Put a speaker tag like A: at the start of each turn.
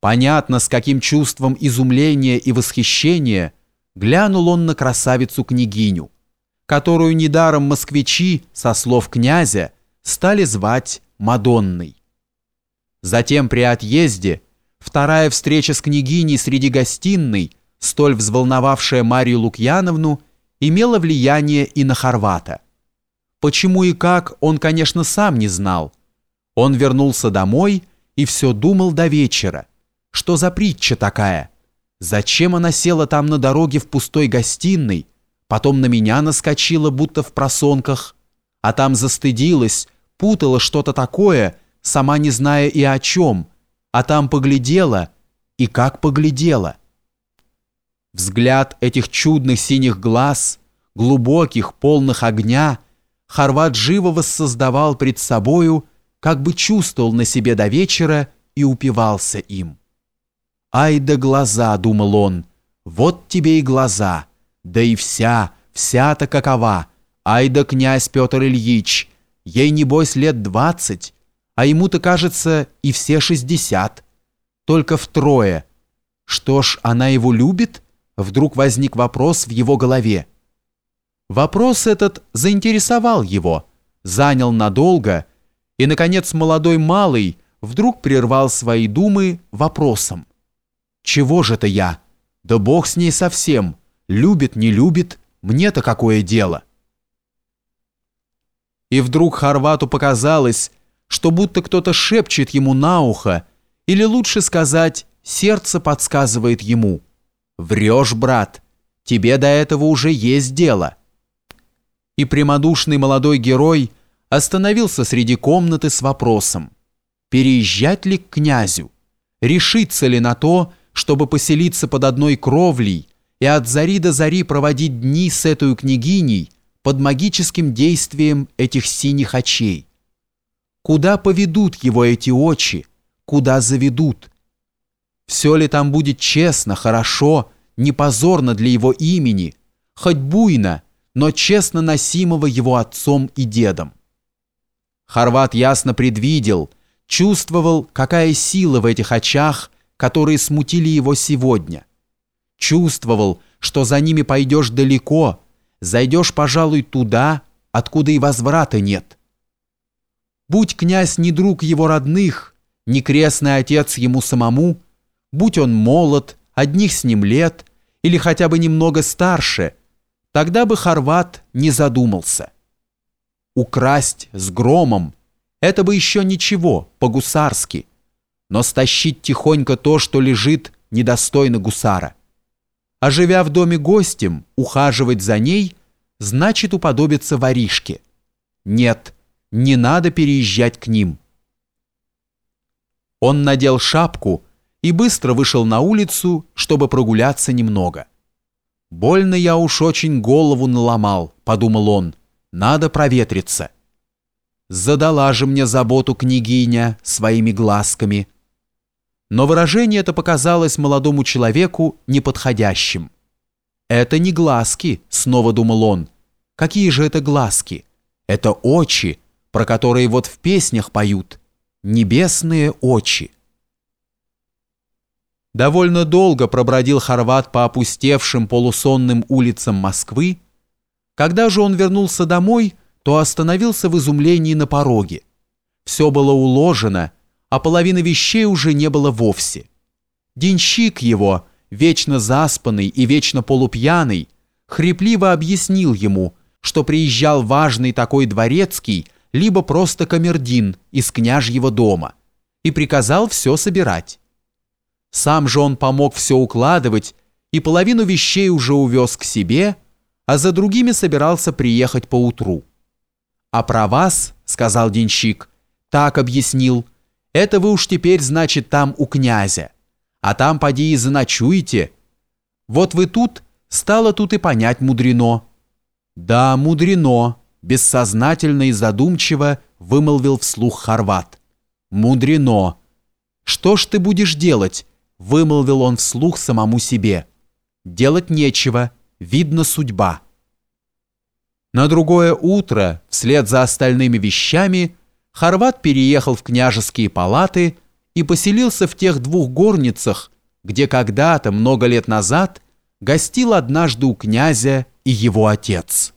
A: Понятно, с каким чувством изумления и восхищения глянул он на красавицу-княгиню, которую недаром москвичи, со слов князя, стали звать Мадонной. Затем при отъезде вторая встреча с княгиней среди гостиной, столь взволновавшая Марию Лукьяновну, имела влияние и на Хорвата. Почему и как, он, конечно, сам не знал. Он вернулся домой и все думал до вечера. Что за притча такая? Зачем она села там на дороге в пустой гостиной, потом на меня наскочила, будто в просонках, а там застыдилась, путала что-то такое, сама не зная и о чем, а там поглядела, и как поглядела. Взгляд этих чудных синих глаз, глубоких, полных огня, Хорват живо воссоздавал пред собою, как бы чувствовал на себе до вечера и упивался им. «Ай да глаза!» — думал он. «Вот тебе и глаза! Да и вся, вся-то какова! Ай да князь Петр Ильич! Ей, небось, лет двадцать, а ему-то, кажется, и все шестьдесят. Только втрое. Что ж, она его любит?» Вдруг возник вопрос в его голове. Вопрос этот заинтересовал его, занял надолго, и, наконец, молодой малый вдруг прервал свои думы вопросом. Чего же это я? Да бог с ней совсем. Любит, не любит, мне-то какое дело? И вдруг Хорвату показалось, что будто кто-то шепчет ему на ухо, или лучше сказать, сердце подсказывает ему. «Врешь, брат, тебе до этого уже есть дело». И прямодушный молодой герой остановился среди комнаты с вопросом, переезжать ли к князю, решиться ли на то, чтобы поселиться под одной кровлей и от зари до зари проводить дни с этой княгиней под магическим действием этих синих очей. Куда поведут его эти очи, куда заведут? Все ли там будет честно, хорошо, не позорно для его имени, хоть буйно, но честно носимого его отцом и дедом? Хорват ясно предвидел, чувствовал, какая сила в этих очах – которые смутили его сегодня. Чувствовал, что за ними пойдешь далеко, зайдешь, пожалуй, туда, откуда и возврата нет. Будь князь не друг его родных, не крестный отец ему самому, будь он молод, одних с ним лет или хотя бы немного старше, тогда бы Хорват не задумался. Украсть с громом – это бы еще ничего, по-гусарски – но стащить тихонько то, что лежит, недостойно гусара. А живя в доме гостем, ухаживать за ней, значит уподобиться воришке. Нет, не надо переезжать к ним. Он надел шапку и быстро вышел на улицу, чтобы прогуляться немного. «Больно я уж очень голову наломал», — подумал он, — «надо проветриться». Задала же мне заботу княгиня своими глазками — но выражение это показалось молодому человеку неподходящим. «Это не глазки», — снова думал он. «Какие же это глазки? Это очи, про которые вот в песнях поют. Небесные очи». Довольно долго пробродил Хорват по опустевшим полусонным улицам Москвы. Когда же он вернулся домой, то остановился в изумлении на пороге. Все было уложено, а половины вещей уже не было вовсе. Денщик его, вечно заспанный и вечно полупьяный, хрипливо объяснил ему, что приезжал важный такой дворецкий, либо просто камердин из княжьего дома, и приказал все собирать. Сам же он помог все укладывать и половину вещей уже увез к себе, а за другими собирался приехать поутру. «А про вас, — сказал денщик, — так объяснил, — это вы уж теперь, значит, там у князя. А там поди и заночуете. Вот вы тут, стало тут и понять мудрено. Да, мудрено, бессознательно и задумчиво вымолвил вслух Хорват. Мудрено. Что ж ты будешь делать? Вымолвил он вслух самому себе. Делать нечего, видно судьба. На другое утро, вслед за остальными вещами, Хорват переехал в княжеские палаты и поселился в тех двух горницах, где когда-то, много лет назад, гостил однажды у князя и его отец.